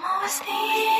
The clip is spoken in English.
almost near.